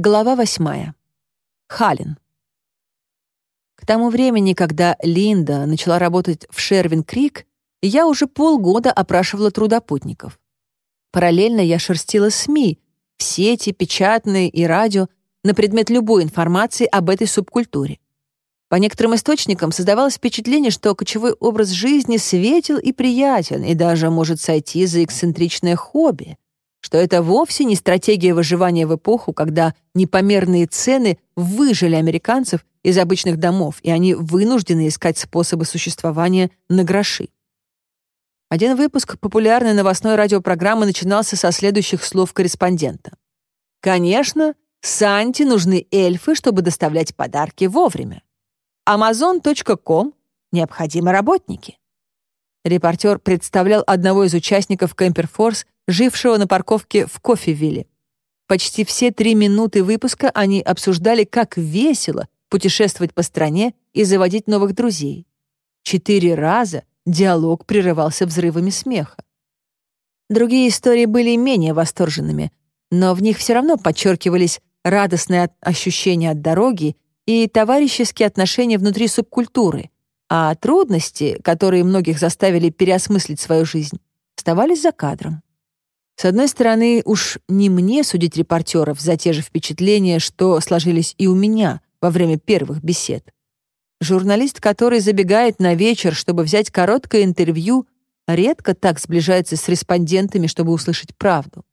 Глава восьмая. Халин. К тому времени, когда Линда начала работать в Шервин-Крик, я уже полгода опрашивала трудопутников. Параллельно я шерстила СМИ, в сети, печатные и радио, на предмет любой информации об этой субкультуре. По некоторым источникам создавалось впечатление, что кочевой образ жизни светел и приятен, и даже может сойти за эксцентричное хобби — что это вовсе не стратегия выживания в эпоху, когда непомерные цены выжили американцев из обычных домов, и они вынуждены искать способы существования на гроши. Один выпуск популярной новостной радиопрограммы начинался со следующих слов корреспондента. «Конечно, Санте нужны эльфы, чтобы доставлять подарки вовремя. Amazon.com необходимы работники». Репортер представлял одного из участников Кемперфорс, жившего на парковке в Кофевилле. Почти все три минуты выпуска они обсуждали, как весело путешествовать по стране и заводить новых друзей. Четыре раза диалог прерывался взрывами смеха. Другие истории были менее восторженными, но в них все равно подчеркивались радостные ощущения от дороги и товарищеские отношения внутри субкультуры, а трудности, которые многих заставили переосмыслить свою жизнь, оставались за кадром. С одной стороны, уж не мне судить репортеров за те же впечатления, что сложились и у меня во время первых бесед. Журналист, который забегает на вечер, чтобы взять короткое интервью, редко так сближается с респондентами, чтобы услышать правду.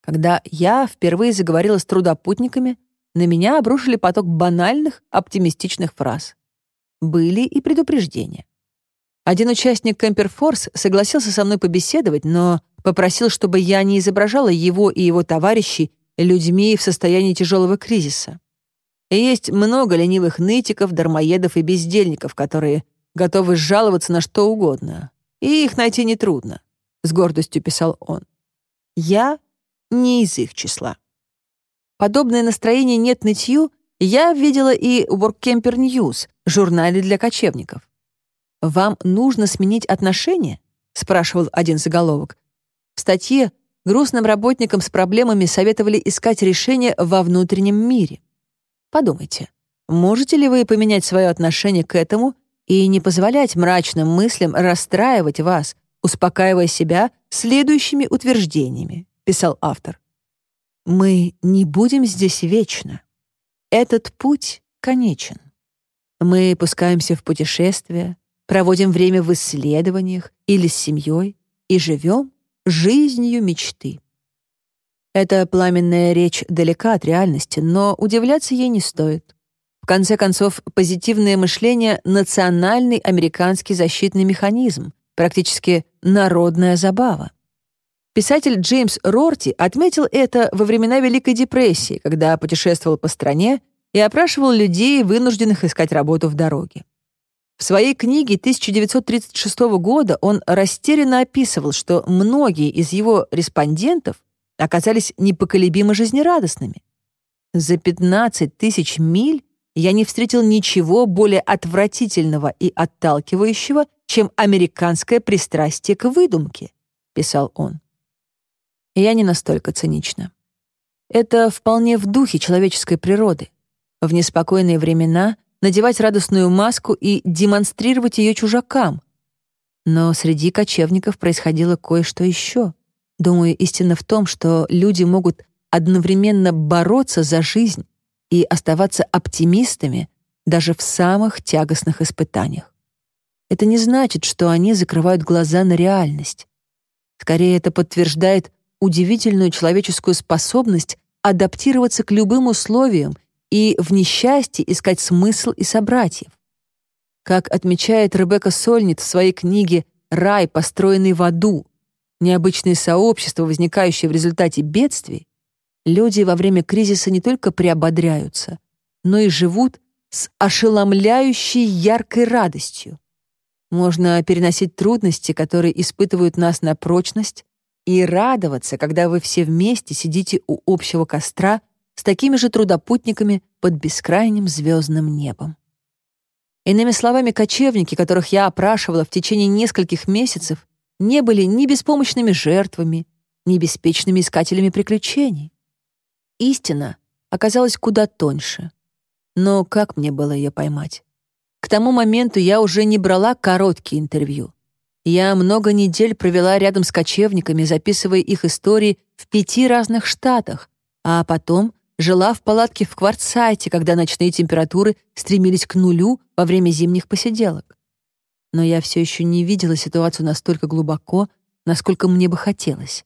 Когда я впервые заговорила с трудопутниками, на меня обрушили поток банальных, оптимистичных фраз. Были и предупреждения. Один участник Кемперфорс согласился со мной побеседовать, но попросил, чтобы я не изображала его и его товарищей людьми в состоянии тяжелого кризиса. Есть много ленивых нытиков, дармоедов и бездельников, которые готовы жаловаться на что угодно. И их найти нетрудно, — с гордостью писал он. Я не из их числа. Подобное настроение «нет нытью» я видела и в Workcamper News, журнале для кочевников. «Вам нужно сменить отношения?» — спрашивал один заголовок. В статье грустным работникам с проблемами советовали искать решение во внутреннем мире. Подумайте, можете ли вы поменять свое отношение к этому и не позволять мрачным мыслям расстраивать вас, успокаивая себя следующими утверждениями, писал автор. Мы не будем здесь вечно. Этот путь конечен. Мы пускаемся в путешествия, проводим время в исследованиях или с семьей и живем жизнью мечты. Эта пламенная речь далека от реальности, но удивляться ей не стоит. В конце концов, позитивное мышление — национальный американский защитный механизм, практически народная забава. Писатель Джеймс Рорти отметил это во времена Великой депрессии, когда путешествовал по стране и опрашивал людей, вынужденных искать работу в дороге. В своей книге 1936 года он растерянно описывал, что многие из его респондентов оказались непоколебимо жизнерадостными. За 15 тысяч миль я не встретил ничего более отвратительного и отталкивающего, чем американское пристрастие к выдумке, писал он. Я не настолько цинична. Это вполне в духе человеческой природы. В неспокойные времена надевать радостную маску и демонстрировать ее чужакам. Но среди кочевников происходило кое-что еще. Думаю, истина в том, что люди могут одновременно бороться за жизнь и оставаться оптимистами даже в самых тягостных испытаниях. Это не значит, что они закрывают глаза на реальность. Скорее, это подтверждает удивительную человеческую способность адаптироваться к любым условиям и в несчастье искать смысл и собратьев. Как отмечает Ребекка Сольнит в своей книге «Рай, построенный в аду», необычные сообщества, возникающие в результате бедствий, люди во время кризиса не только приободряются, но и живут с ошеломляющей яркой радостью. Можно переносить трудности, которые испытывают нас на прочность, и радоваться, когда вы все вместе сидите у общего костра с такими же трудопутниками под бескрайним звездным небом. Иными словами, кочевники, которых я опрашивала в течение нескольких месяцев, не были ни беспомощными жертвами, ни беспечными искателями приключений. Истина оказалась куда тоньше. Но как мне было ее поймать? К тому моменту я уже не брала короткие интервью. Я много недель провела рядом с кочевниками, записывая их истории в пяти разных штатах, а потом жила в палатке в Кварцайте, когда ночные температуры стремились к нулю во время зимних посиделок. Но я все еще не видела ситуацию настолько глубоко, насколько мне бы хотелось.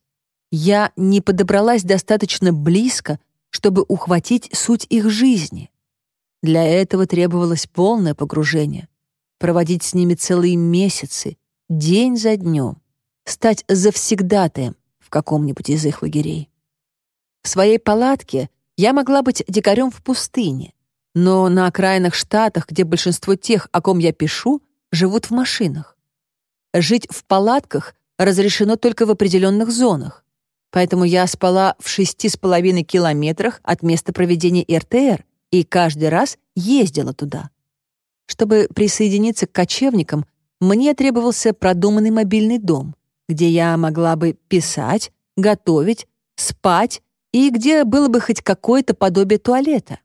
Я не подобралась достаточно близко, чтобы ухватить суть их жизни. Для этого требовалось полное погружение, проводить с ними целые месяцы, день за днем, стать завсегдатаем в каком-нибудь из их лагерей. В своей палатке я могла быть дикарем в пустыне, но на окраинах штатах, где большинство тех, о ком я пишу, живут в машинах. Жить в палатках разрешено только в определенных зонах, поэтому я спала в шести с половиной километрах от места проведения РТР и каждый раз ездила туда. Чтобы присоединиться к кочевникам, мне требовался продуманный мобильный дом, где я могла бы писать, готовить, спать и где было бы хоть какое-то подобие туалета.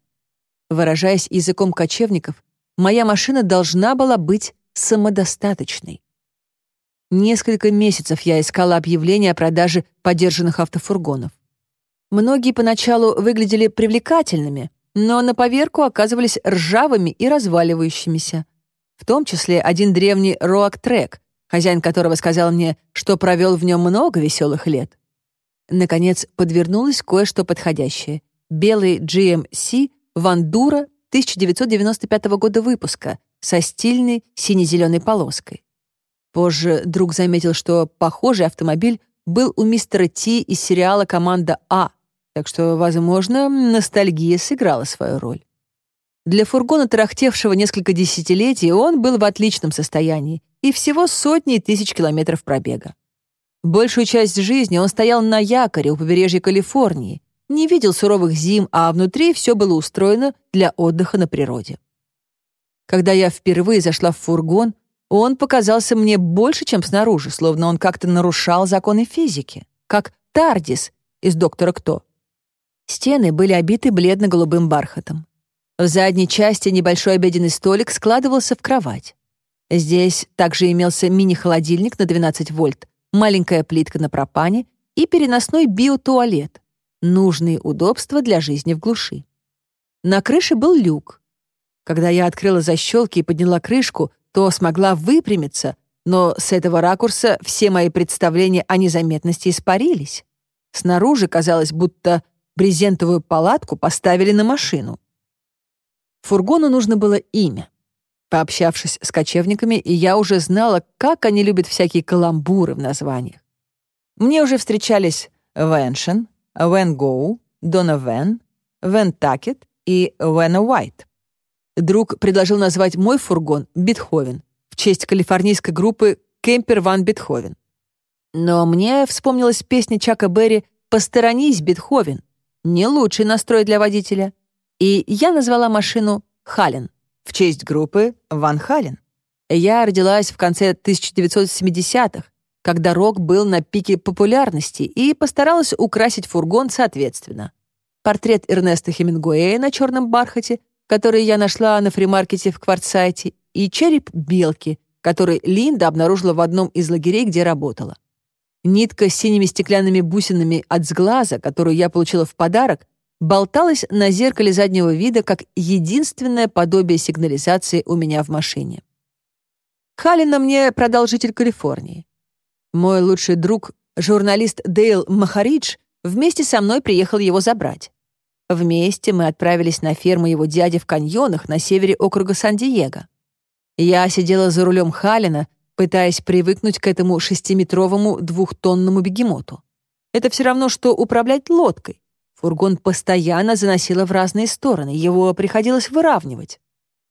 Выражаясь языком кочевников, моя машина должна была быть самодостаточной. Несколько месяцев я искала объявления о продаже подержанных автофургонов. Многие поначалу выглядели привлекательными, но на поверку оказывались ржавыми и разваливающимися. В том числе один древний роак-трек, хозяин которого сказал мне, что провел в нем много веселых лет. Наконец, подвернулось кое-что подходящее. Белый GMC Вандура 1995 года выпуска со стильной сине-зеленой полоской. Позже друг заметил, что похожий автомобиль был у мистера Ти из сериала «Команда А», так что, возможно, ностальгия сыграла свою роль. Для фургона, тарахтевшего несколько десятилетий, он был в отличном состоянии и всего сотни тысяч километров пробега. Большую часть жизни он стоял на якоре у побережья Калифорнии, не видел суровых зим, а внутри все было устроено для отдыха на природе. Когда я впервые зашла в фургон, он показался мне больше, чем снаружи, словно он как-то нарушал законы физики, как Тардис из «Доктора Кто». Стены были обиты бледно-голубым бархатом. В задней части небольшой обеденный столик складывался в кровать. Здесь также имелся мини-холодильник на 12 вольт, маленькая плитка на пропане и переносной биотуалет. Нужные удобства для жизни в глуши. На крыше был люк. Когда я открыла защелки и подняла крышку, то смогла выпрямиться, но с этого ракурса все мои представления о незаметности испарились. Снаружи казалось, будто брезентовую палатку поставили на машину. Фургону нужно было имя. Пообщавшись с кочевниками, я уже знала, как они любят всякие каламбуры в названиях. Мне уже встречались Веншен, Вен Гоу, Дона Вен, Вен Такет и Вена Уайт. Друг предложил назвать мой фургон «Бетховен» в честь калифорнийской группы «Кемпер Ван Бетховен». Но мне вспомнилась песня Чака Берри «Посторонись, Бетховен». Не лучший настрой для водителя. И я назвала машину «Хален» в честь группы Ван Хален. Я родилась в конце 1970-х, когда рок был на пике популярности, и постаралась украсить фургон соответственно. Портрет Эрнеста Хемингуэя на черном бархате, который я нашла на фримаркете в Кварцайте, и череп белки, который Линда обнаружила в одном из лагерей, где работала. Нитка с синими стеклянными бусинами от сглаза, которую я получила в подарок, болталась на зеркале заднего вида как единственное подобие сигнализации у меня в машине. Халина мне продал Калифорнии. Мой лучший друг, журналист Дейл Махаридж, вместе со мной приехал его забрать. Вместе мы отправились на ферму его дяди в каньонах на севере округа Сан-Диего. Я сидела за рулем Халина, пытаясь привыкнуть к этому шестиметровому двухтонному бегемоту. Это все равно, что управлять лодкой. Фургон постоянно заносило в разные стороны, его приходилось выравнивать.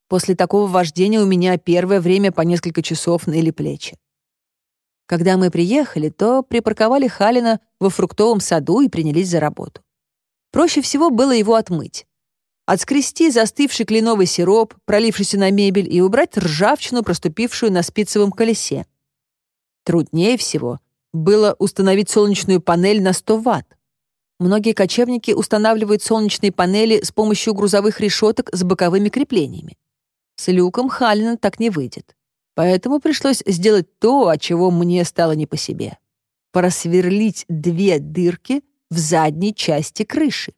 После такого вождения у меня первое время по несколько часов ныли плечи. Когда мы приехали, то припарковали Халина во фруктовом саду и принялись за работу. Проще всего было его отмыть. Отскрести застывший кленовый сироп, пролившийся на мебель, и убрать ржавчину, проступившую на спицевом колесе. Труднее всего было установить солнечную панель на 100 ватт. Многие кочевники устанавливают солнечные панели с помощью грузовых решеток с боковыми креплениями. С люком Халина так не выйдет. Поэтому пришлось сделать то, от чего мне стало не по себе. Просверлить две дырки в задней части крыши.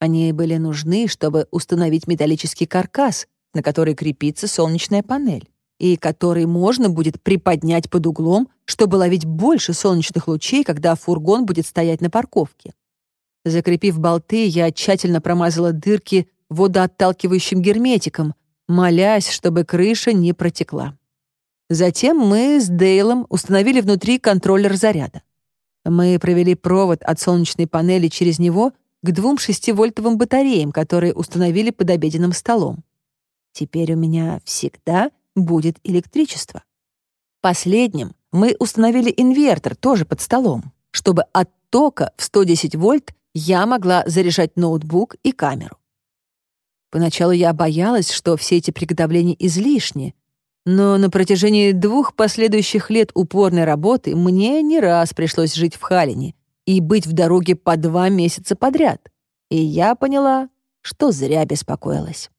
Они были нужны, чтобы установить металлический каркас, на который крепится солнечная панель, и который можно будет приподнять под углом, чтобы ловить больше солнечных лучей, когда фургон будет стоять на парковке. Закрепив болты, я тщательно промазала дырки водоотталкивающим герметиком, молясь, чтобы крыша не протекла. Затем мы с Дейлом установили внутри контроллер заряда. Мы провели провод от солнечной панели через него к двум шестивольтовым батареям, которые установили под обеденным столом. Теперь у меня всегда будет электричество. Последним мы установили инвертор тоже под столом, чтобы от тока в 110 вольт я могла заряжать ноутбук и камеру. Поначалу я боялась, что все эти приготовления излишни, но на протяжении двух последующих лет упорной работы мне не раз пришлось жить в Халине и быть в дороге по два месяца подряд. И я поняла, что зря беспокоилась.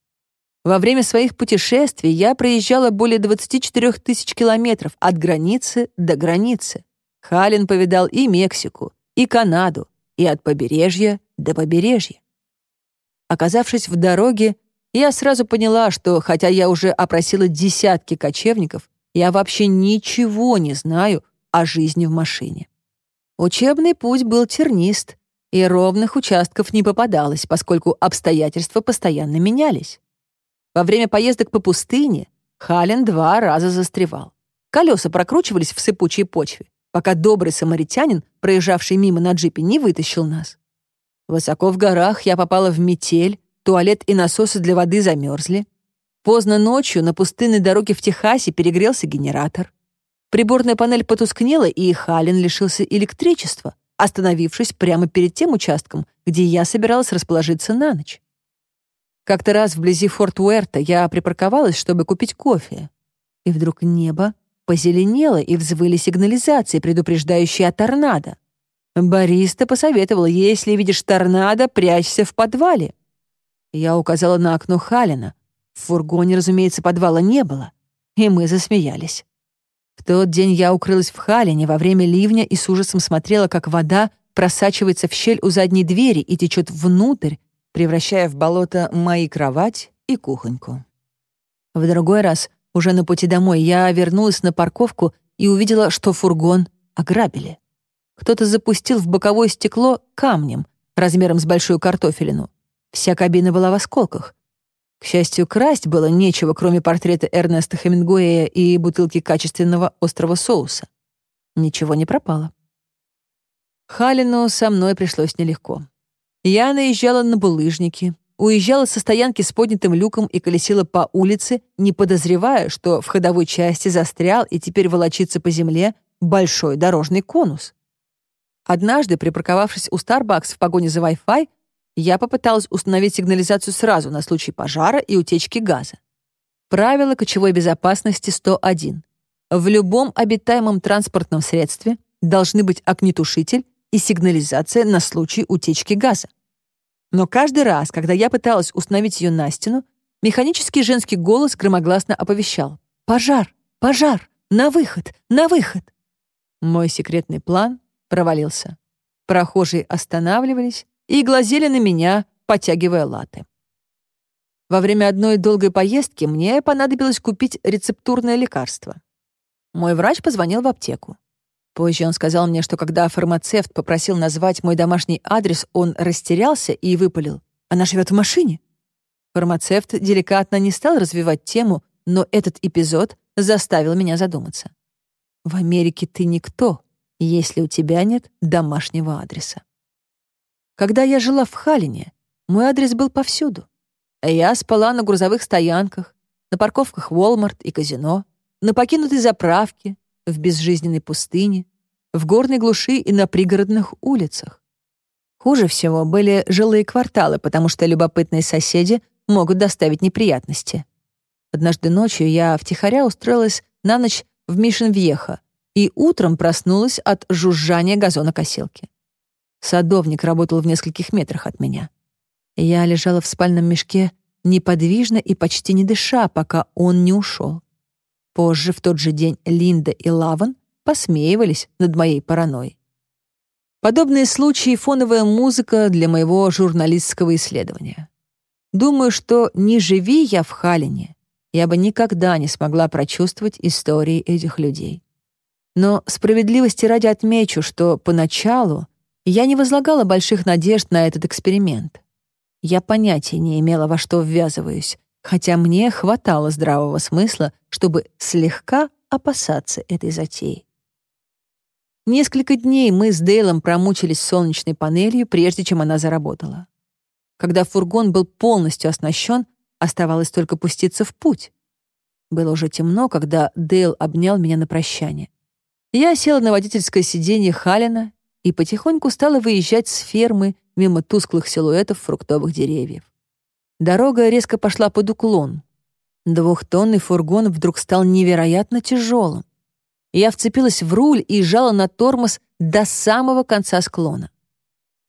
Во время своих путешествий я проезжала более 24 тысяч километров от границы до границы. Халин повидал и Мексику, и Канаду, и от побережья до побережья. Оказавшись в дороге, я сразу поняла, что, хотя я уже опросила десятки кочевников, я вообще ничего не знаю о жизни в машине. Учебный путь был тернист, и ровных участков не попадалось, поскольку обстоятельства постоянно менялись. Во время поездок по пустыне Хален два раза застревал. Колеса прокручивались в сыпучей почве, пока добрый самаритянин, проезжавший мимо на джипе, не вытащил нас. Высоко в горах я попала в метель, туалет и насосы для воды замерзли. Поздно ночью на пустынной дороге в Техасе перегрелся генератор. Приборная панель потускнела, и Халин лишился электричества, остановившись прямо перед тем участком, где я собиралась расположиться на ночь. Как-то раз вблизи Форт Уэрта я припарковалась, чтобы купить кофе. И вдруг небо позеленело, и взвыли сигнализации, предупреждающие о торнадо. Бариста посоветовал, если видишь торнадо, прячься в подвале. Я указала на окно Халина. В фургоне, разумеется, подвала не было. И мы засмеялись. В тот день я укрылась в Халине во время ливня и с ужасом смотрела, как вода просачивается в щель у задней двери и течет внутрь, превращая в болото мои кровать и кухоньку. В другой раз, уже на пути домой, я вернулась на парковку и увидела, что фургон ограбили. Кто-то запустил в боковое стекло камнем размером с большую картофелину. Вся кабина была в осколках. К счастью, красть было нечего, кроме портрета Эрнеста Хемингуэя и бутылки качественного острого соуса. Ничего не пропало. Халину со мной пришлось нелегко. Я наезжала на булыжники, уезжала со стоянки с поднятым люком и колесила по улице, не подозревая, что в ходовой части застрял и теперь волочится по земле большой дорожный конус. Однажды, припарковавшись у Starbucks в погоне за Wi-Fi, я попыталась установить сигнализацию сразу на случай пожара и утечки газа. Правило кочевой безопасности 101. В любом обитаемом транспортном средстве должны быть огнетушитель и сигнализация на случай утечки газа. Но каждый раз, когда я пыталась установить ее на стену, механический женский голос громогласно оповещал «Пожар! Пожар! На выход! На выход!» Мой секретный план провалился. Прохожие останавливались, и глазели на меня, потягивая латы. Во время одной долгой поездки мне понадобилось купить рецептурное лекарство. Мой врач позвонил в аптеку. Позже он сказал мне, что когда фармацевт попросил назвать мой домашний адрес, он растерялся и выпалил. «Она живет в машине». Фармацевт деликатно не стал развивать тему, но этот эпизод заставил меня задуматься. В Америке ты никто, если у тебя нет домашнего адреса. Когда я жила в Халине, мой адрес был повсюду. Я спала на грузовых стоянках, на парковках Walmart и казино, на покинутой заправке, в безжизненной пустыне, в горной глуши и на пригородных улицах. Хуже всего были жилые кварталы, потому что любопытные соседи могут доставить неприятности. Однажды ночью я втихаря устроилась на ночь в Мишин-Вьеха и утром проснулась от жужжания газонокосилки. Садовник работал в нескольких метрах от меня. Я лежала в спальном мешке, неподвижно и почти не дыша, пока он не ушел. Позже, в тот же день, Линда и Лаван посмеивались над моей паранойей. Подобные случаи — фоновая музыка для моего журналистского исследования. Думаю, что не живи я в Халине, я бы никогда не смогла прочувствовать истории этих людей. Но справедливости ради отмечу, что поначалу я не возлагала больших надежд на этот эксперимент. Я понятия не имела, во что ввязываюсь, хотя мне хватало здравого смысла, чтобы слегка опасаться этой затеи. Несколько дней мы с Дейлом промучились солнечной панелью, прежде чем она заработала. Когда фургон был полностью оснащен, оставалось только пуститься в путь. Было уже темно, когда Дейл обнял меня на прощание. Я села на водительское сиденье Халина и потихоньку стала выезжать с фермы мимо тусклых силуэтов фруктовых деревьев. Дорога резко пошла под уклон. Двухтонный фургон вдруг стал невероятно тяжелым. Я вцепилась в руль и сжала на тормоз до самого конца склона.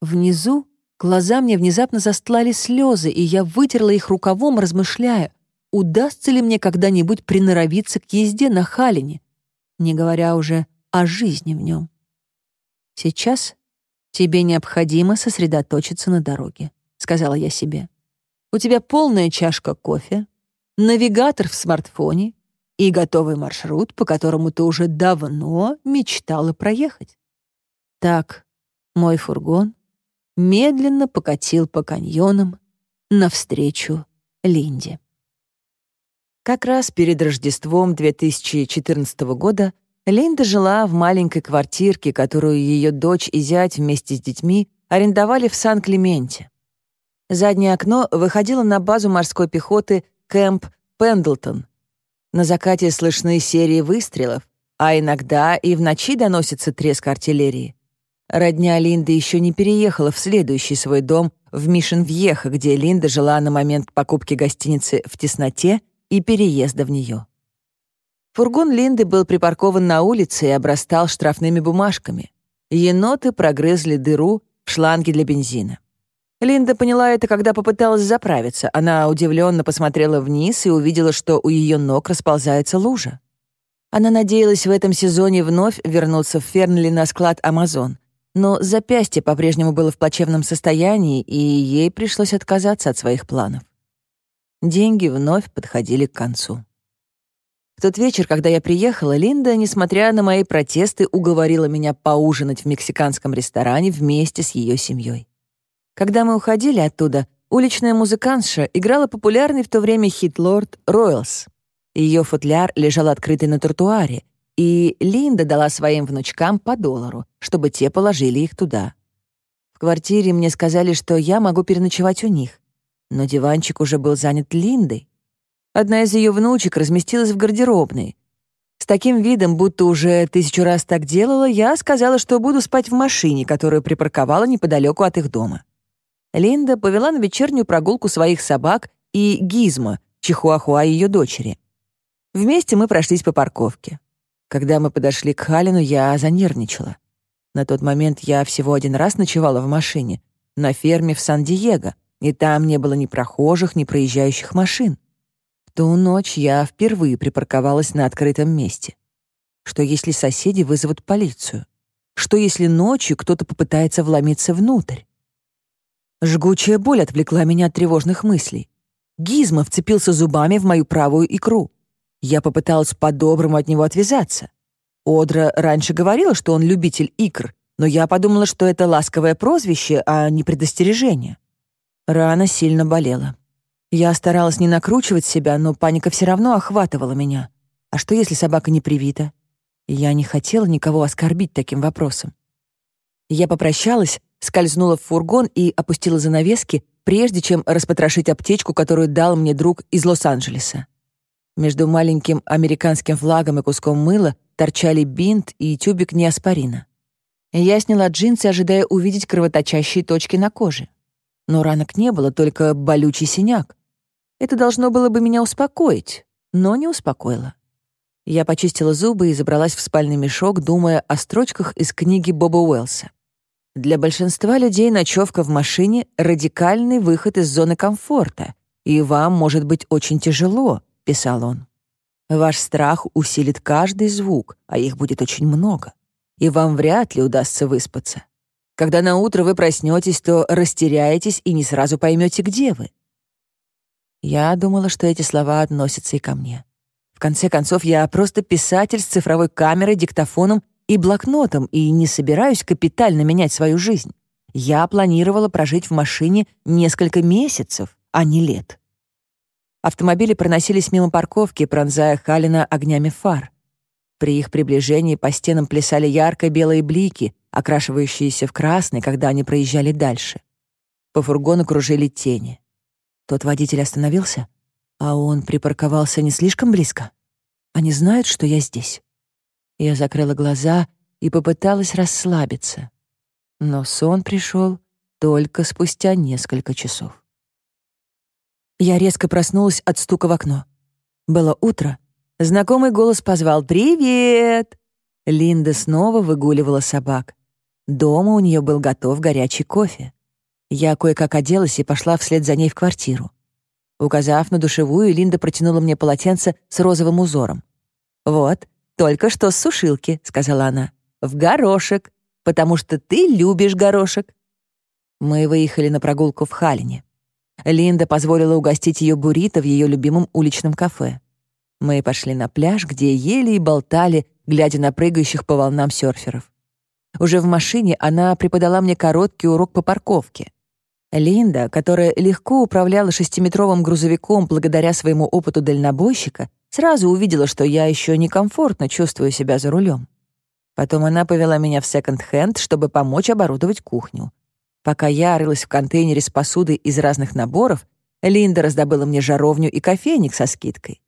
Внизу глаза мне внезапно застлали слезы, и я вытерла их рукавом, размышляя, удастся ли мне когда-нибудь приноровиться к езде на Халине, не говоря уже о жизни в нем. Сейчас тебе необходимо сосредоточиться на дороге, сказала я себе. У тебя полная чашка кофе, навигатор в смартфоне и готовый маршрут, по которому ты уже давно мечтала проехать. Так, мой фургон медленно покатил по каньонам навстречу Линде. Как раз перед Рождеством 2014 года Линда жила в маленькой квартирке, которую ее дочь и зять вместе с детьми арендовали в Сан-Клементе. Заднее окно выходило на базу морской пехоты Кэмп Пендлтон, на закате слышны серии выстрелов, а иногда и в ночи доносится треск артиллерии. Родня Линды еще не переехала в следующий свой дом в Мишен-Вьеха, где Линда жила на момент покупки гостиницы в тесноте и переезда в нее. Фургон Линды был припаркован на улице и обрастал штрафными бумажками. Еноты прогрызли дыру в шланге для бензина. Линда поняла это, когда попыталась заправиться. Она удивленно посмотрела вниз и увидела, что у ее ног расползается лужа. Она надеялась в этом сезоне вновь вернуться в Фернли на склад «Амазон». Но запястье по-прежнему было в плачевном состоянии, и ей пришлось отказаться от своих планов. Деньги вновь подходили к концу. В тот вечер, когда я приехала, Линда, несмотря на мои протесты, уговорила меня поужинать в мексиканском ресторане вместе с ее семьей. Когда мы уходили оттуда, уличная музыкантша играла популярный в то время хит «Лорд Ройлс». Ее футляр лежал открытый на тротуаре, и Линда дала своим внучкам по доллару, чтобы те положили их туда. В квартире мне сказали, что я могу переночевать у них, но диванчик уже был занят Линдой. Одна из ее внучек разместилась в гардеробной. С таким видом, будто уже тысячу раз так делала, я сказала, что буду спать в машине, которую припарковала неподалеку от их дома. Линда повела на вечернюю прогулку своих собак и Гизмо, чихуахуа ее дочери. Вместе мы прошлись по парковке. Когда мы подошли к Халину, я занервничала. На тот момент я всего один раз ночевала в машине, на ферме в Сан-Диего, и там не было ни прохожих, ни проезжающих машин. В ту ночь я впервые припарковалась на открытом месте. Что если соседи вызовут полицию? Что если ночью кто-то попытается вломиться внутрь? Жгучая боль отвлекла меня от тревожных мыслей. Гизмо вцепился зубами в мою правую икру. Я попыталась по-доброму от него отвязаться. Одра раньше говорила, что он любитель икр, но я подумала, что это ласковое прозвище, а не предостережение. Рана сильно болела. Я старалась не накручивать себя, но паника все равно охватывала меня. А что, если собака не привита? Я не хотела никого оскорбить таким вопросом. Я попрощалась, скользнула в фургон и опустила занавески, прежде чем распотрошить аптечку, которую дал мне друг из Лос-Анджелеса. Между маленьким американским флагом и куском мыла торчали бинт и тюбик неоспорина. Я сняла джинсы, ожидая увидеть кровоточащие точки на коже. Но ранок не было, только болючий синяк. Это должно было бы меня успокоить, но не успокоило. Я почистила зубы и забралась в спальный мешок, думая о строчках из книги Боба Уэллса. Для большинства людей ночевка в машине — радикальный выход из зоны комфорта, и вам может быть очень тяжело, — писал он. Ваш страх усилит каждый звук, а их будет очень много, и вам вряд ли удастся выспаться. Когда на утро вы проснетесь, то растеряетесь и не сразу поймете, где вы. Я думала, что эти слова относятся и ко мне. В конце концов, я просто писатель с цифровой камерой, диктофоном и блокнотом и не собираюсь капитально менять свою жизнь. Я планировала прожить в машине несколько месяцев, а не лет. Автомобили проносились мимо парковки, пронзая Халина огнями фар. При их приближении по стенам плясали ярко-белые блики, окрашивающиеся в красный, когда они проезжали дальше. По фургону кружили тени. Тот водитель остановился, а он припарковался не слишком близко. Они знают, что я здесь. Я закрыла глаза и попыталась расслабиться. Но сон пришел только спустя несколько часов. Я резко проснулась от стука в окно. Было утро. Знакомый голос позвал «Привет!». Линда снова выгуливала собак. Дома у нее был готов горячий кофе. Я кое-как оделась и пошла вслед за ней в квартиру. Указав на душевую, Линда протянула мне полотенце с розовым узором. «Вот, только что с сушилки», — сказала она. «В горошек, потому что ты любишь горошек». Мы выехали на прогулку в Халине. Линда позволила угостить ее буррито в ее любимом уличном кафе. Мы пошли на пляж, где ели и болтали, глядя на прыгающих по волнам серферов. Уже в машине она преподала мне короткий урок по парковке. Линда, которая легко управляла шестиметровым грузовиком благодаря своему опыту дальнобойщика, сразу увидела, что я еще некомфортно чувствую себя за рулем. Потом она повела меня в секонд-хенд, чтобы помочь оборудовать кухню. Пока я рылась в контейнере с посудой из разных наборов, Линда раздобыла мне жаровню и кофейник со скидкой.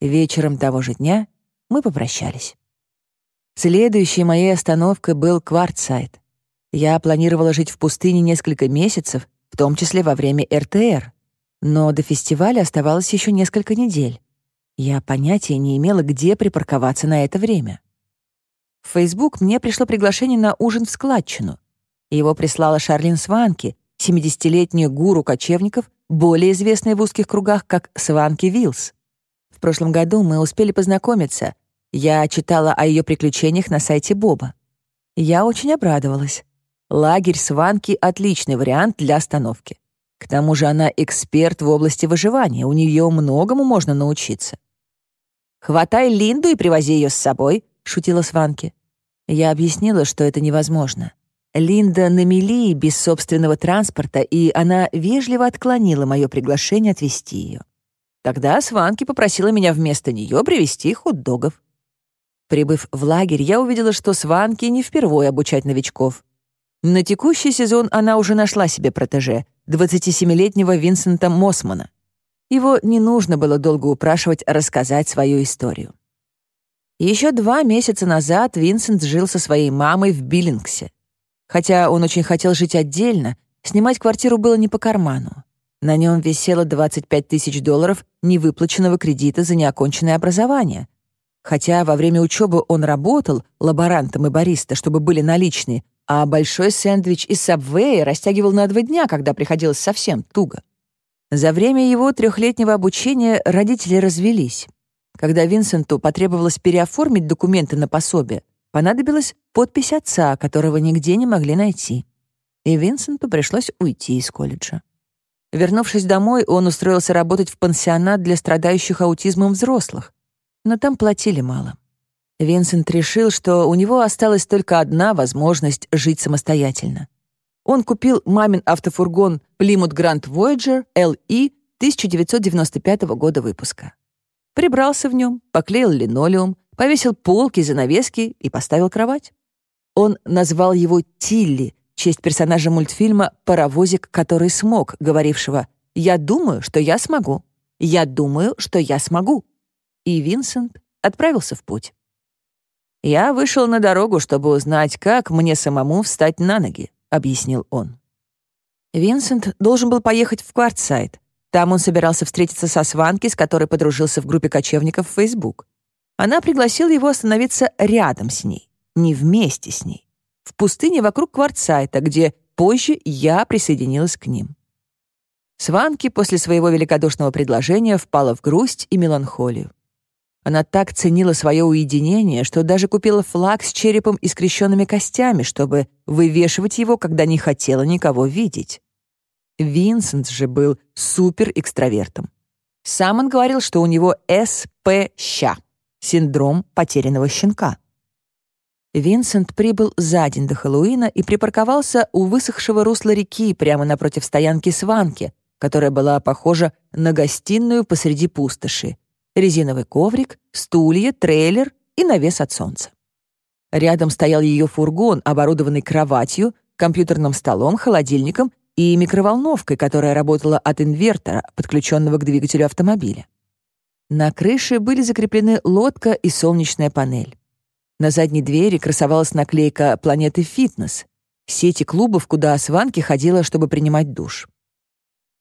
Вечером того же дня мы попрощались. Следующей моей остановкой был Квартсайд. Я планировала жить в пустыне несколько месяцев, в том числе во время РТР. Но до фестиваля оставалось еще несколько недель. Я понятия не имела, где припарковаться на это время. В Facebook мне пришло приглашение на ужин в складчину. Его прислала Шарлин Сванки, 70-летняя гуру кочевников, более известная в узких кругах как Сванки Вилс. В прошлом году мы успели познакомиться. Я читала о ее приключениях на сайте Боба. Я очень обрадовалась. Лагерь Сванки — отличный вариант для остановки. К тому же она эксперт в области выживания, у нее многому можно научиться. «Хватай Линду и привози ее с собой», — шутила Сванки. Я объяснила, что это невозможно. Линда на мели без собственного транспорта, и она вежливо отклонила мое приглашение отвезти ее. Тогда Сванки попросила меня вместо нее привезти хот-догов. Прибыв в лагерь, я увидела, что Сванки не впервые обучать новичков. На текущий сезон она уже нашла себе протеже, 27-летнего Винсента Мосмана. Его не нужно было долго упрашивать рассказать свою историю. Еще два месяца назад Винсент жил со своей мамой в Биллингсе. Хотя он очень хотел жить отдельно, снимать квартиру было не по карману. На нем висело 25 тысяч долларов невыплаченного кредита за неоконченное образование. Хотя во время учебы он работал лаборантом и бариста, чтобы были наличные, а большой сэндвич из Сабвея растягивал на два дня, когда приходилось совсем туго. За время его трехлетнего обучения родители развелись. Когда Винсенту потребовалось переоформить документы на пособие, понадобилась подпись отца, которого нигде не могли найти. И Винсенту пришлось уйти из колледжа. Вернувшись домой, он устроился работать в пансионат для страдающих аутизмом взрослых, но там платили мало. Винсент решил, что у него осталась только одна возможность жить самостоятельно. Он купил мамин автофургон Plymouth Grand Voyager LE 1995 года выпуска. Прибрался в нем, поклеил линолеум, повесил полки, занавески и поставил кровать. Он назвал его Тилли, в честь персонажа мультфильма «Паровозик, который смог», говорившего «Я думаю, что я смогу. Я думаю, что я смогу». И Винсент отправился в путь. «Я вышел на дорогу, чтобы узнать, как мне самому встать на ноги», — объяснил он. Винсент должен был поехать в Квартсайд. Там он собирался встретиться со Сванки, с которой подружился в группе кочевников в Facebook. Она пригласила его остановиться рядом с ней, не вместе с ней. в пустыне вокруг Кварцайта, где позже я присоединилась к ним. Сванки после своего великодушного предложения впала в грусть и меланхолию. Она так ценила свое уединение, что даже купила флаг с черепом и скрещенными костями, чтобы вывешивать его, когда не хотела никого видеть. Винсент же был супер-экстравертом. Сам он говорил, что у него СПЩ — синдром потерянного щенка. Винсент прибыл за день до Хэллоуина и припарковался у высохшего русла реки прямо напротив стоянки Сванки, которая была похожа на гостиную посреди пустоши. Резиновый коврик, стулья, трейлер и навес от солнца. Рядом стоял ее фургон, оборудованный кроватью, компьютерным столом, холодильником и микроволновкой, которая работала от инвертора, подключенного к двигателю автомобиля. На крыше были закреплены лодка и солнечная панель. На задней двери красовалась наклейка «Планеты Фитнес», сети клубов, куда Сванки ходила, чтобы принимать душ.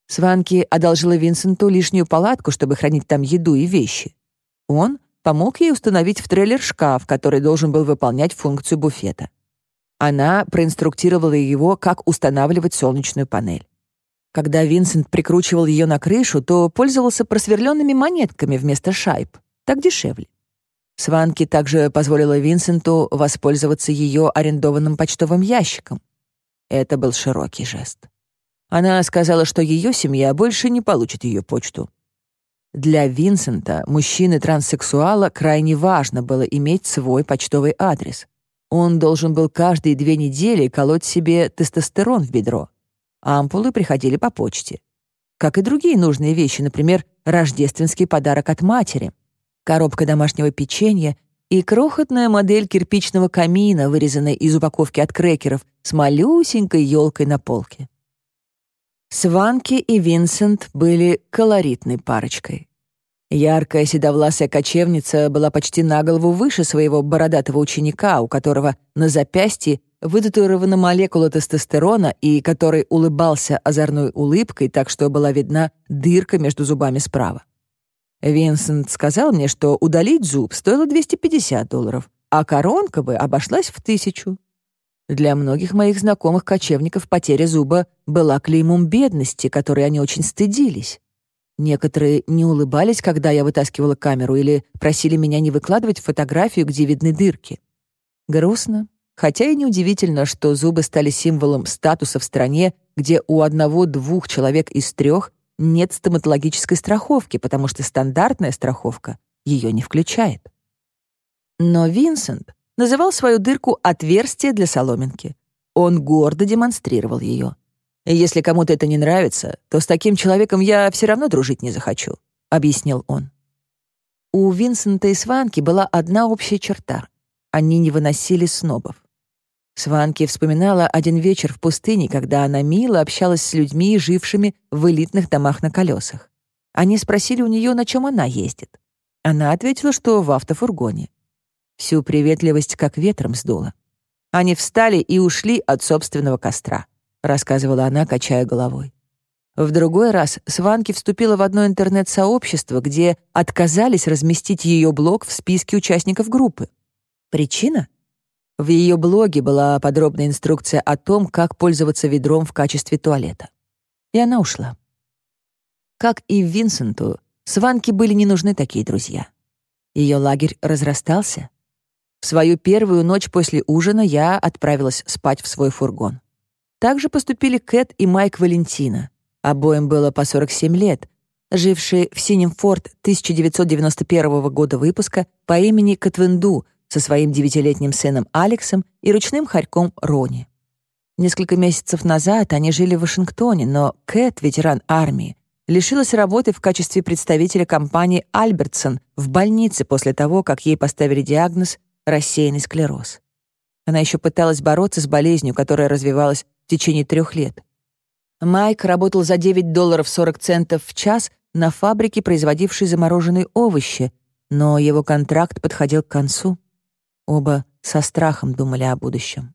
Сванки одолжила Винсенту лишнюю палатку, чтобы хранить там еду и вещи. Он помог ей установить в трейлер шкаф, который должен был выполнять функцию буфета. Она проинструктировала его, как устанавливать солнечную панель. Когда Винсент прикручивал ее на крышу, то пользовался просверленными монетками вместо шайб. Так дешевле. Сванки также позволила Винсенту воспользоваться ее арендованным почтовым ящиком. Это был широкий жест. Она сказала, что ее семья больше не получит ее почту. Для Винсента, мужчины-транссексуала, крайне важно было иметь свой почтовый адрес. Он должен был каждые две недели колоть себе тестостерон в бедро. Ампулы приходили по почте. Как и другие нужные вещи, например, рождественский подарок от матери, коробка домашнего печенья и крохотная модель кирпичного камина, вырезанная из упаковки от крекеров, с малюсенькой елкой на полке. Сванки и Винсент были колоритной парочкой. Яркая седовласая кочевница была почти на голову выше своего бородатого ученика, у которого на запястье вытатуирована молекула тестостерона и который улыбался озорной улыбкой, так что была видна дырка между зубами справа. Винсент сказал мне, что удалить зуб стоило 250 долларов, а коронка бы обошлась в тысячу. Для многих моих знакомых кочевников потеря зуба была клеймом бедности, которой они очень стыдились. Некоторые не улыбались, когда я вытаскивала камеру, или просили меня не выкладывать фотографию, где видны дырки. Грустно, хотя и неудивительно, что зубы стали символом статуса в стране, где у одного-двух человек из трех нет стоматологической страховки, потому что стандартная страховка ее не включает. Но Винсент называл свою дырку «отверстие для соломинки». Он гордо демонстрировал ее. «Если кому-то это не нравится, то с таким человеком я все равно дружить не захочу», — объяснил он. У Винсента и Сванки была одна общая черта. Они не выносили снобов. Сванки вспоминала один вечер в пустыне, когда она мило общалась с людьми, жившими в элитных домах на колесах. Они спросили у нее, на чем она ездит. Она ответила, что в автофургоне. Всю приветливость как ветром сдуло. Они встали и ушли от собственного костра. — рассказывала она, качая головой. В другой раз Сванки вступила в одно интернет-сообщество, где отказались разместить ее блог в списке участников группы. Причина? В ее блоге была подробная инструкция о том, как пользоваться ведром в качестве туалета. И она ушла. Как и Винсенту, Сванке были не нужны такие друзья. Ее лагерь разрастался. В свою первую ночь после ужина я отправилась спать в свой фургон. Также поступили Кэт и Майк Валентина. Обоим было по 47 лет, жившие в синем Форд 1991 года выпуска по имени Катвенду со своим девятилетним сыном Алексом и ручным хорьком Рони. Несколько месяцев назад они жили в Вашингтоне, но Кэт, ветеран армии, лишилась работы в качестве представителя компании «Альбертсон» в больнице после того, как ей поставили диагноз «рассеянный склероз». Она еще пыталась бороться с болезнью, которая развивалась в течение трех лет. Майк работал за 9 долларов 40 центов в час на фабрике, производившей замороженные овощи, но его контракт подходил к концу. Оба со страхом думали о будущем.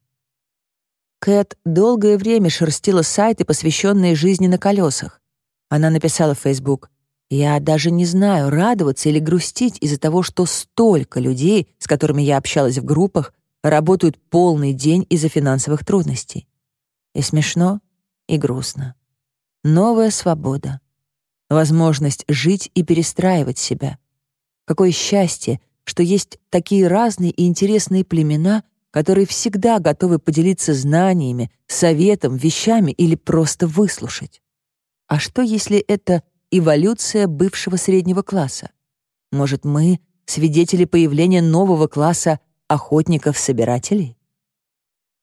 Кэт долгое время шерстила сайты, посвященные жизни на колесах. Она написала в Facebook, «Я даже не знаю, радоваться или грустить из-за того, что столько людей, с которыми я общалась в группах, работают полный день из-за финансовых трудностей. И смешно, и грустно. Новая свобода. Возможность жить и перестраивать себя. Какое счастье, что есть такие разные и интересные племена, которые всегда готовы поделиться знаниями, советом, вещами или просто выслушать. А что, если это эволюция бывшего среднего класса? Может, мы — свидетели появления нового класса охотников-собирателей?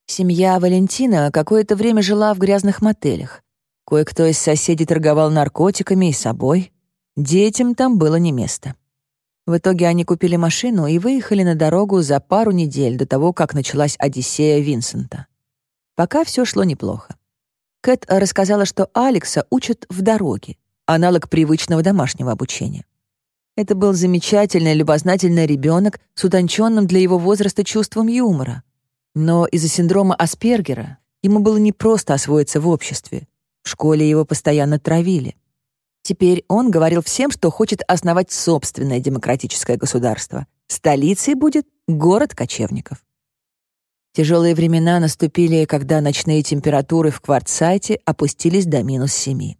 Семья Валентина какое-то время жила в грязных мотелях. Кое-кто из соседей торговал наркотиками и собой. Детям там было не место. В итоге они купили машину и выехали на дорогу за пару недель до того, как началась Одиссея Винсента. Пока все шло неплохо. Кэт рассказала, что Алекса учат в дороге, аналог привычного домашнего обучения. Это был замечательный, любознательный ребенок с утонченным для его возраста чувством юмора. Но из-за синдрома Аспергера ему было непросто освоиться в обществе. В школе его постоянно травили. Теперь он говорил всем, что хочет основать собственное демократическое государство. Столицей будет город кочевников. Тяжелые времена наступили, когда ночные температуры в квартсайте опустились до минус семи.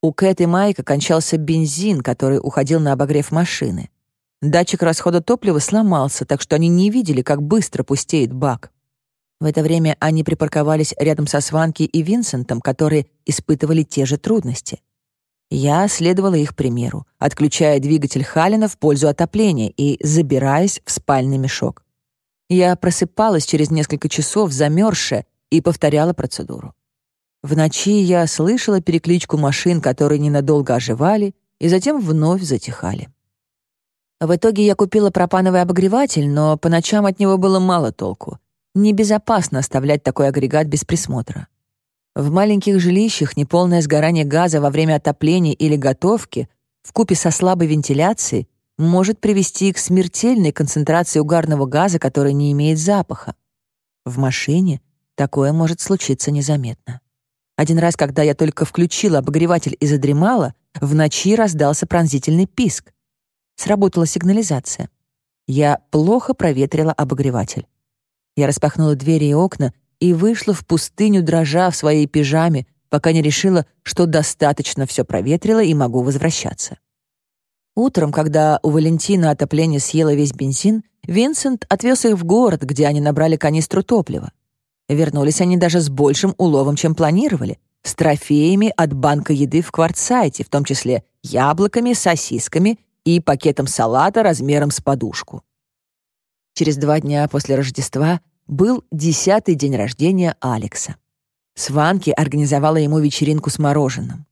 У Кэт и Майка кончался бензин, который уходил на обогрев машины. Датчик расхода топлива сломался, так что они не видели, как быстро пустеет бак. В это время они припарковались рядом со Сванки и Винсентом, которые испытывали те же трудности. Я следовала их примеру, отключая двигатель Халина в пользу отопления и забираясь в спальный мешок. Я просыпалась через несколько часов, замерзшая, и повторяла процедуру. В ночи я слышала перекличку машин, которые ненадолго оживали и затем вновь затихали. В итоге я купила пропановый обогреватель, но по ночам от него было мало толку. Небезопасно оставлять такой агрегат без присмотра. В маленьких жилищах неполное сгорание газа во время отопления или готовки вкупе со слабой вентиляцией может привести к смертельной концентрации угарного газа, который не имеет запаха. В машине такое может случиться незаметно. Один раз, когда я только включила обогреватель и задремала, в ночи раздался пронзительный писк. Сработала сигнализация. Я плохо проветрила обогреватель. Я распахнула двери и окна и вышла в пустыню, дрожа в своей пижаме, пока не решила, что достаточно все проветрила и могу возвращаться. Утром, когда у Валентина отопление съело весь бензин, Винсент отвез их в город, где они набрали канистру топлива. Вернулись они даже с большим уловом, чем планировали, с трофеями от банка еды в квартсайте, в том числе яблоками, сосисками и пакетом салата размером с подушку. Через два дня после Рождества был десятый день рождения Алекса. Сванки организовала ему вечеринку с мороженым.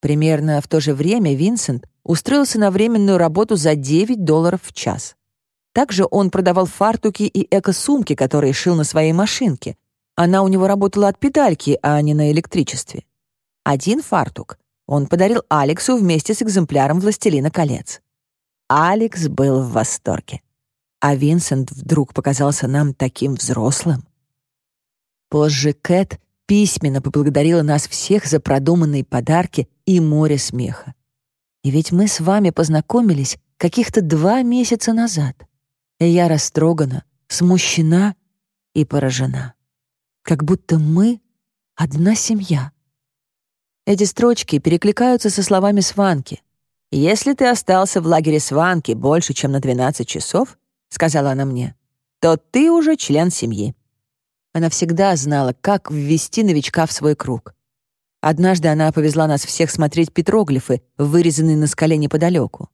Примерно в то же время Винсент устроился на временную работу за 9 долларов в час. Также он продавал фартуки и эко-сумки, которые шил на своей машинке. Она у него работала от педальки, а не на электричестве. Один фартук он подарил Алексу вместе с экземпляром «Властелина колец». Алекс был в восторге а Винсент вдруг показался нам таким взрослым. Позже Кэт письменно поблагодарила нас всех за продуманные подарки и море смеха. И ведь мы с вами познакомились каких-то два месяца назад. Я растрогана, смущена и поражена. Как будто мы — одна семья. Эти строчки перекликаются со словами Сванки. «Если ты остался в лагере Сванки больше, чем на 12 часов, — сказала она мне, — то ты уже член семьи. Она всегда знала, как ввести новичка в свой круг. Однажды она повезла нас всех смотреть петроглифы, вырезанные на скале неподалеку.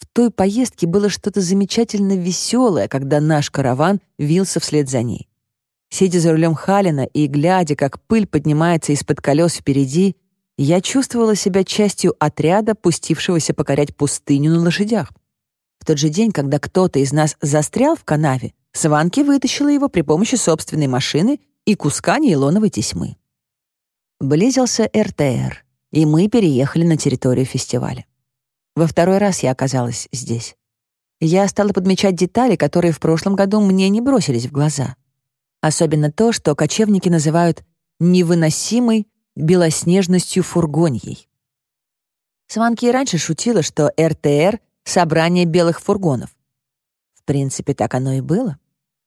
В той поездке было что-то замечательно веселое, когда наш караван вился вслед за ней. Сидя за рулем Халина и глядя, как пыль поднимается из-под колес впереди, я чувствовала себя частью отряда, пустившегося покорять пустыню на лошадях. В тот же день, когда кто-то из нас застрял в канаве, Сванки вытащила его при помощи собственной машины и куска нейлоновой тесьмы. Близился РТР, и мы переехали на территорию фестиваля. Во второй раз я оказалась здесь. Я стала подмечать детали, которые в прошлом году мне не бросились в глаза. Особенно то, что кочевники называют невыносимой белоснежностью фургоньей. Сванки и раньше шутила, что РТР собрание белых фургонов. В принципе, так оно и было.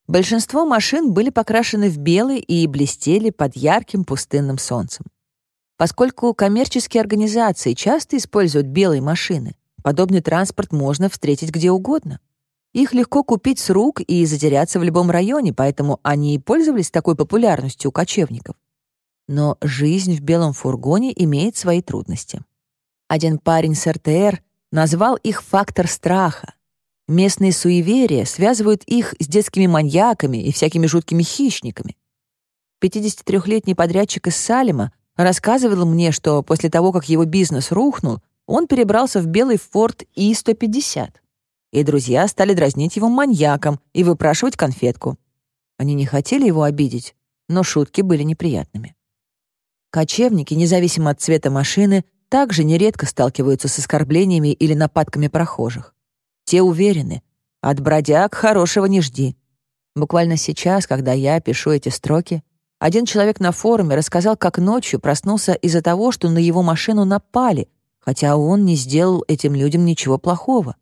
Большинство машин были покрашены в белый и блестели под ярким пустынным солнцем. Поскольку коммерческие организации часто используют белые машины, подобный транспорт можно встретить где угодно. Их легко купить с рук и затеряться в любом районе, поэтому они и пользовались такой популярностью у кочевников. Но жизнь в белом фургоне имеет свои трудности. Один парень с РТР назвал их фактор страха. Местные суеверия связывают их с детскими маньяками и всякими жуткими хищниками. 53-летний подрядчик из Салема рассказывал мне, что после того, как его бизнес рухнул, он перебрался в белый Форд И-150. И друзья стали дразнить его маньяком и выпрашивать конфетку. Они не хотели его обидеть, но шутки были неприятными. Кочевники, независимо от цвета машины, также нередко сталкиваются с оскорблениями или нападками прохожих. Те уверены, от бродяг хорошего не жди. Буквально сейчас, когда я пишу эти строки, один человек на форуме рассказал, как ночью проснулся из-за того, что на его машину напали, хотя он не сделал этим людям ничего плохого.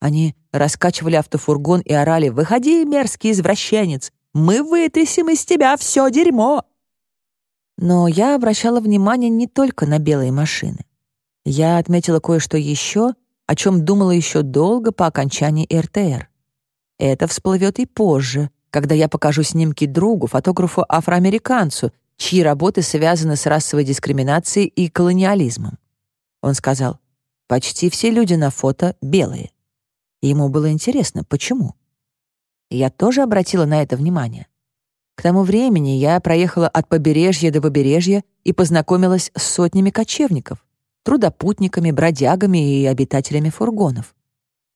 Они раскачивали автофургон и орали «Выходи, мерзкий извращенец! Мы вытрясем из тебя все дерьмо!» Но я обращала внимание не только на белые машины. Я отметила кое-что еще, о чем думала еще долго по окончании РТР. Это всплывет и позже, когда я покажу снимки другу, фотографу-афроамериканцу, чьи работы связаны с расовой дискриминацией и колониализмом. Он сказал, почти все люди на фото белые. ему было интересно, почему. Я тоже обратила на это внимание. К тому времени я проехала от побережья до побережья и познакомилась с сотнями кочевников, трудопутниками, бродягами и обитателями фургонов.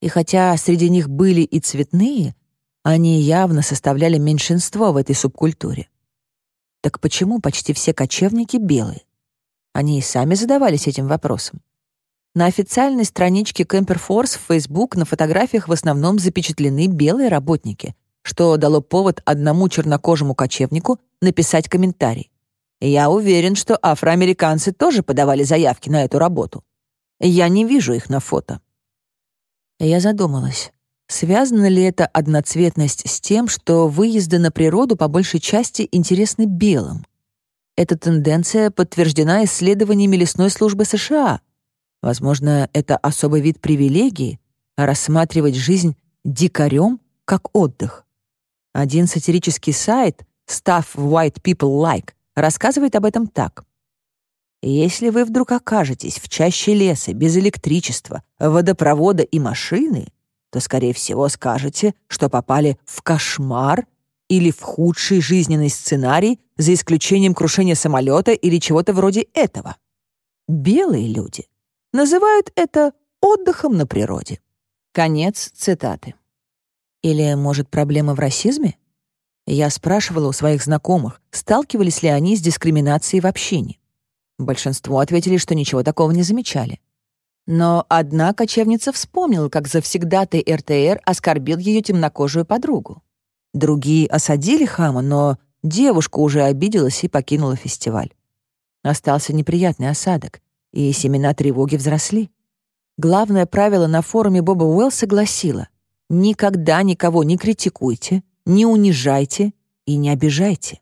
И хотя среди них были и цветные, они явно составляли меньшинство в этой субкультуре. Так почему почти все кочевники белые? Они и сами задавались этим вопросом. На официальной страничке Force в Facebook на фотографиях в основном запечатлены белые работники, что дало повод одному чернокожему кочевнику написать комментарий. Я уверен, что афроамериканцы тоже подавали заявки на эту работу. Я не вижу их на фото. Я задумалась. Связана ли эта одноцветность с тем, что выезды на природу по большей части интересны белым? Эта тенденция подтверждена исследованиями лесной службы США. Возможно, это особый вид привилегии — рассматривать жизнь дикарем как отдых. Один сатирический сайт «Stuff White People Like» рассказывает об этом так. Если вы вдруг окажетесь в чаще леса без электричества, водопровода и машины, то, скорее всего, скажете, что попали в кошмар или в худший жизненный сценарий, за исключением крушения самолета или чего-то вроде этого. Белые люди называют это отдыхом на природе. Конец цитаты. Или, может, проблема в расизме? Я спрашивала у своих знакомых, сталкивались ли они с дискриминацией в общине. Большинство ответили, что ничего такого не замечали. Но одна кочевница вспомнила, как завсегдатый РТР оскорбил ее темнокожую подругу. Другие осадили хама, но девушка уже обиделась и покинула фестиваль. Остался неприятный осадок, и семена тревоги взросли. Главное правило на форуме Боба Уэллса гласило «Никогда никого не критикуйте, не унижайте и не обижайте».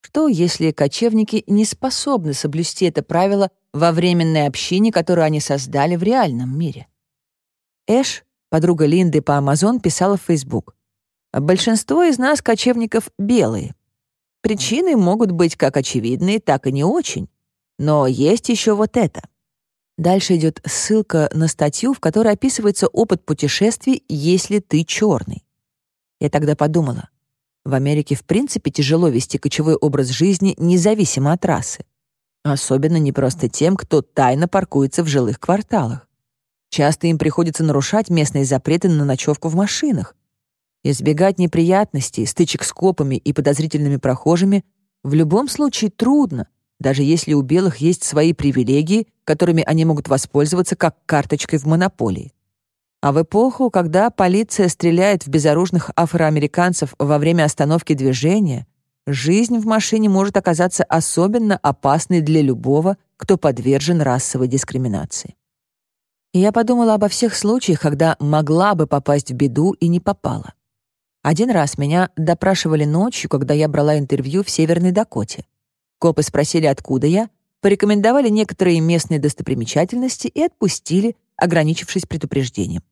Что, если кочевники не способны соблюсти это правило во временной общине, которую они создали в реальном мире. Эш, подруга Линды по Амазон, писала в Facebook. «Большинство из нас, кочевников, белые. Причины могут быть как очевидные, так и не очень. Но есть еще вот это». Дальше идет ссылка на статью, в которой описывается опыт путешествий, если ты черный. Я тогда подумала, в Америке в принципе тяжело вести кочевой образ жизни независимо от расы. Особенно непросто тем, кто тайно паркуется в жилых кварталах. Часто им приходится нарушать местные запреты на ночевку в машинах. Избегать неприятностей, стычек с копами и подозрительными прохожими в любом случае трудно, даже если у белых есть свои привилегии, которыми они могут воспользоваться как карточкой в монополии. А в эпоху, когда полиция стреляет в безоружных афроамериканцев во время остановки движения, жизнь в машине может оказаться особенно опасной для любого, кто подвержен расовой дискриминации. я подумала обо всех случаях, когда могла бы попасть в беду и не попала. Один раз меня допрашивали ночью, когда я брала интервью в Северной Дакоте. Копы спросили, откуда я, порекомендовали некоторые местные достопримечательности и отпустили, ограничившись предупреждением.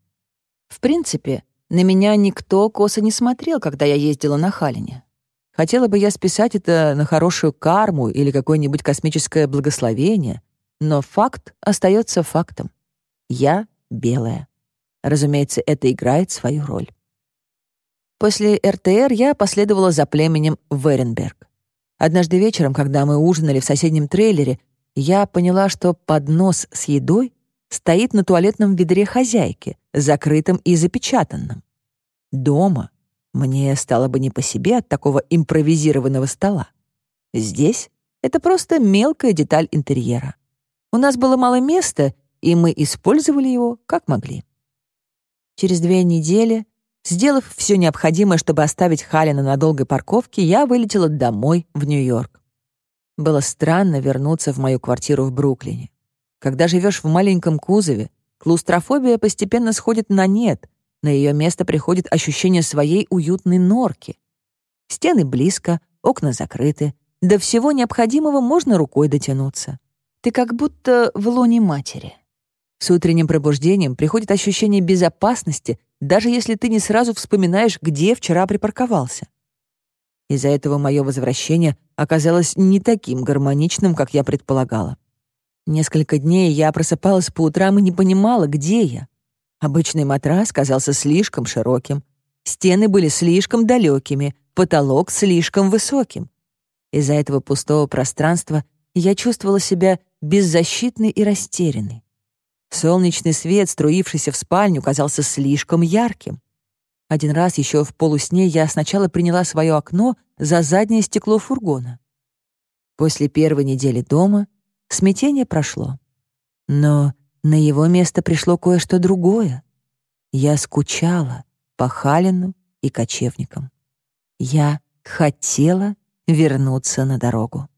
В принципе, на меня никто косо не смотрел, когда я ездила на Халине. Хотела бы я списать это на хорошую карму или какое-нибудь космическое благословение, но факт остается фактом. Я белая. Разумеется, это играет свою роль. После РТР я последовала за племенем Веренберг. Однажды вечером, когда мы ужинали в соседнем трейлере, я поняла, что поднос с едой стоит на туалетном ведре хозяйки, закрытым и запечатанным. Дома мне стало бы не по себе от такого импровизированного стола. Здесь это просто мелкая деталь интерьера. У нас было мало места, и мы использовали его как могли. Через две недели Сделав все необходимое, чтобы оставить Халина на долгой парковке, я вылетела домой в Нью-Йорк. Было странно вернуться в мою квартиру в Бруклине. Когда живешь в маленьком кузове, клаустрофобия постепенно сходит на нет, на ее место приходит ощущение своей уютной норки. Стены близко, окна закрыты, до всего необходимого можно рукой дотянуться. Ты как будто в лоне матери. С утренним пробуждением приходит ощущение безопасности даже если ты не сразу вспоминаешь, где вчера припарковался. Из-за этого мое возвращение оказалось не таким гармоничным, как я предполагала. Несколько дней я просыпалась по утрам и не понимала, где я. Обычный матрас казался слишком широким, стены были слишком далекими, потолок слишком высоким. Из-за этого пустого пространства я чувствовала себя беззащитной и растерянной. Солнечный свет, струившийся в спальню, казался слишком ярким. Один раз еще в полусне я сначала приняла свое окно за заднее стекло фургона. После первой недели дома смятение прошло. Но на его место пришло кое-что другое. Я скучала по Халину и кочевникам. Я хотела вернуться на дорогу.